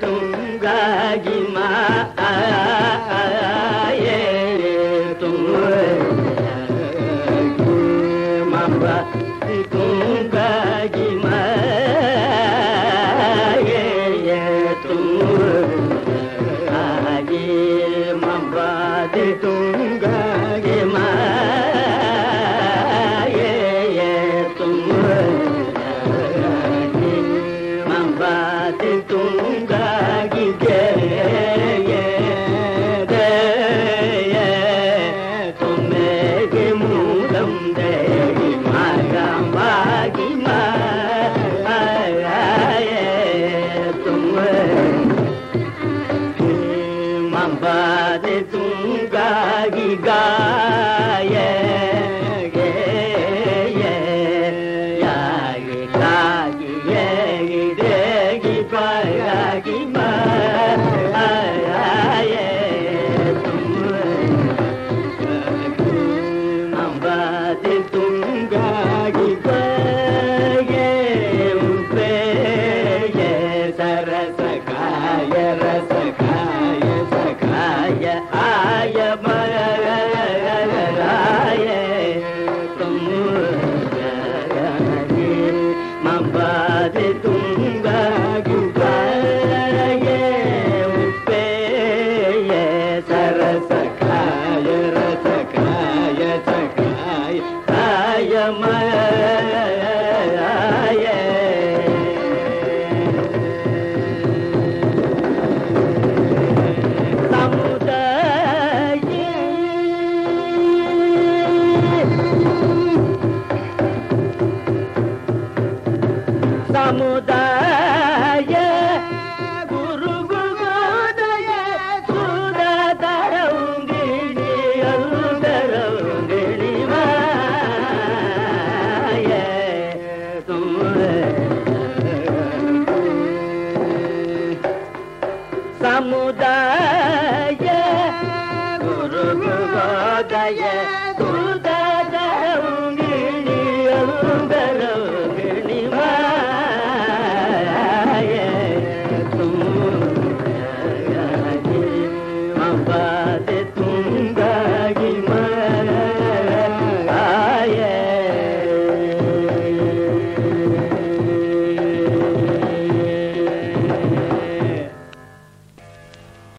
తుంగాగి మా मवाद दूंगा ಬಾರ ತುಂಗಾಗಿ ಗಾಯ அமுதாய குரு குருதய சுத தரவுங்கிணி அருந்தரவுங்கிணி மாய சமுதாய குரு குருதய